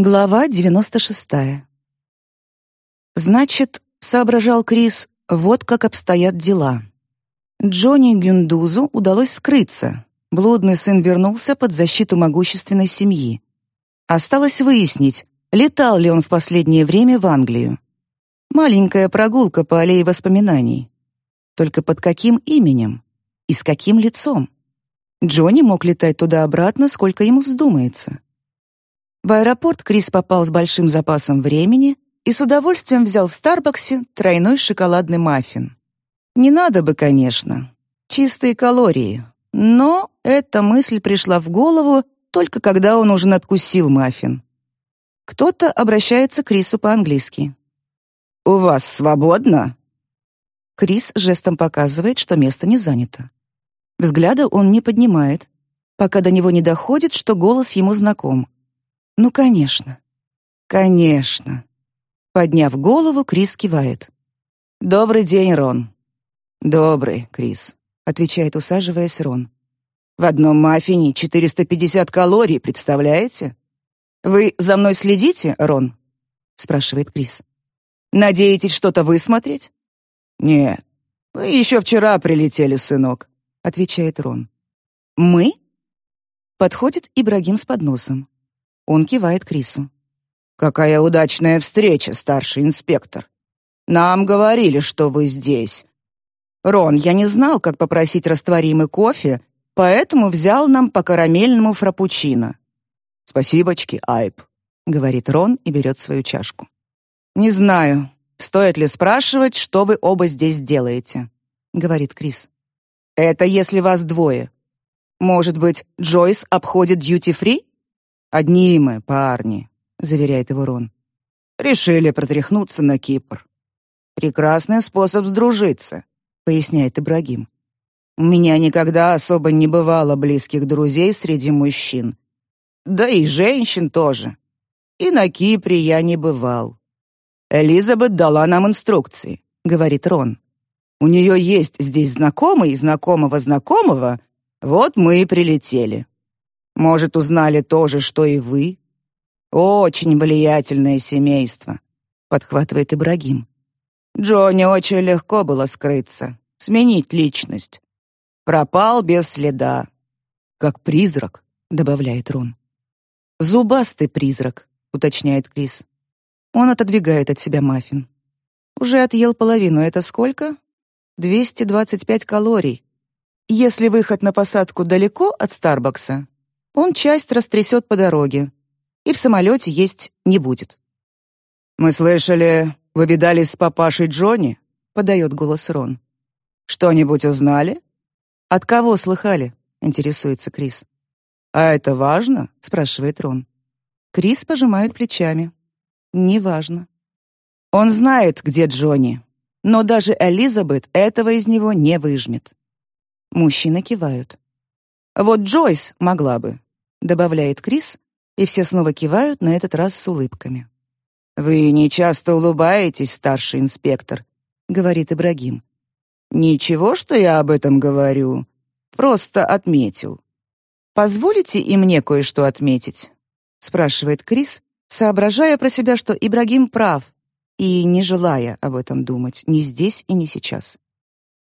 Глава 96. Значит, соображал Крис, вот как обстоят дела. Джонни Гюндузу удалось скрыться. Блудный сын вернулся под защиту могущественной семьи. Осталось выяснить, летал ли он в последнее время в Англию. Маленькая прогулка по аллее воспоминаний. Только под каким именем? И с каким лицом? Джонни мог летать туда-обратно, сколько ему вздумается. В аэропорт Крис попал с большим запасом времени и с удовольствием взял в Старбаксе тройной шоколадный маффин. Не надо бы, конечно. Чистые калории. Но эта мысль пришла в голову только когда он уже надкусил маффин. Кто-то обращается к Крису по-английски. «У вас свободно?» Крис жестом показывает, что место не занято. Взгляда он не поднимает, пока до него не доходит, что голос ему знаком. Ну, конечно. Конечно. Подняв голову, Крис кивает. «Добрый день, Рон». «Добрый, Крис», — отвечает, усаживаясь Рон. «В одном маффине 450 калорий, представляете?» «Вы за мной следите, Рон?» — спрашивает Крис. «Надеетесь что-то высмотреть?» «Нет, мы еще вчера прилетели, сынок», — отвечает Рон. «Мы?» Подходит Ибрагим с подносом. Он кивает Крису. «Какая удачная встреча, старший инспектор. Нам говорили, что вы здесь. Рон, я не знал, как попросить растворимый кофе, поэтому взял нам по карамельному фрапучино». «Спасибочки, Айп», — говорит Рон и берет свою чашку. «Не знаю, стоит ли спрашивать, что вы оба здесь делаете», — говорит Крис. «Это если вас двое. Может быть, Джойс обходит дьюти-фри?» «Одни мы, парни», — заверяет его Рон. «Решили протряхнуться на Кипр». «Прекрасный способ сдружиться», — поясняет Ибрагим. «У меня никогда особо не бывало близких друзей среди мужчин. Да и женщин тоже. И на Кипре я не бывал. Элизабет дала нам инструкции», — говорит Рон. «У нее есть здесь знакомый знакомого знакомого, вот мы и прилетели». Может, узнали то же, что и вы? Очень влиятельное семейство, подхватывает Ибрагим. Джонни очень легко было скрыться, сменить личность. Пропал без следа. Как призрак, добавляет Рон. Зубастый призрак, уточняет Крис. Он отодвигает от себя маффин. Уже отъел половину. Это сколько? 225 калорий. Если выход на посадку далеко от Старбакса, он часть растрясет по дороге, и в самолете есть не будет. «Мы слышали, вы видались с папашей Джонни?» — подает голос Рон. «Что-нибудь узнали?» «От кого слыхали?» — интересуется Крис. «А это важно?» — спрашивает Рон. Крис пожимает плечами. «Неважно». Он знает, где Джонни, но даже Элизабет этого из него не выжмет. Мужчины кивают. Вот Джойс могла бы добавляет Крис, и все снова кивают, на этот раз с улыбками. «Вы не часто улыбаетесь, старший инспектор», — говорит Ибрагим. «Ничего, что я об этом говорю. Просто отметил». «Позволите и мне кое-что отметить?» — спрашивает Крис, соображая про себя, что Ибрагим прав, и не желая об этом думать ни здесь и ни сейчас.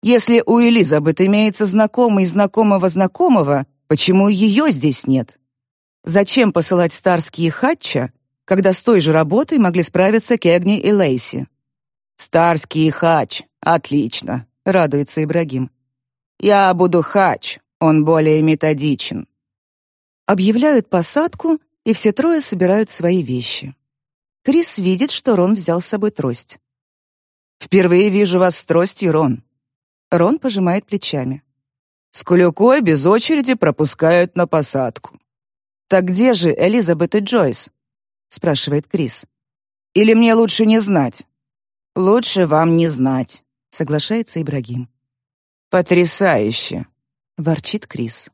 «Если у Элизабет имеется знакомый знакомого знакомого, почему ее здесь нет?» Зачем посылать Старские Хатча, когда с той же работой могли справиться Кегни и Лейси? «Старский хач, отлично», — радуется Ибрагим. «Я буду хач, он более методичен». Объявляют посадку, и все трое собирают свои вещи. Крис видит, что Рон взял с собой трость. «Впервые вижу вас с тростью, Рон». Рон пожимает плечами. «С Кулюкой без очереди пропускают на посадку. «Так где же Элизабет и Джойс?» — спрашивает Крис. «Или мне лучше не знать?» «Лучше вам не знать», — соглашается Ибрагим. «Потрясающе!» — ворчит Крис.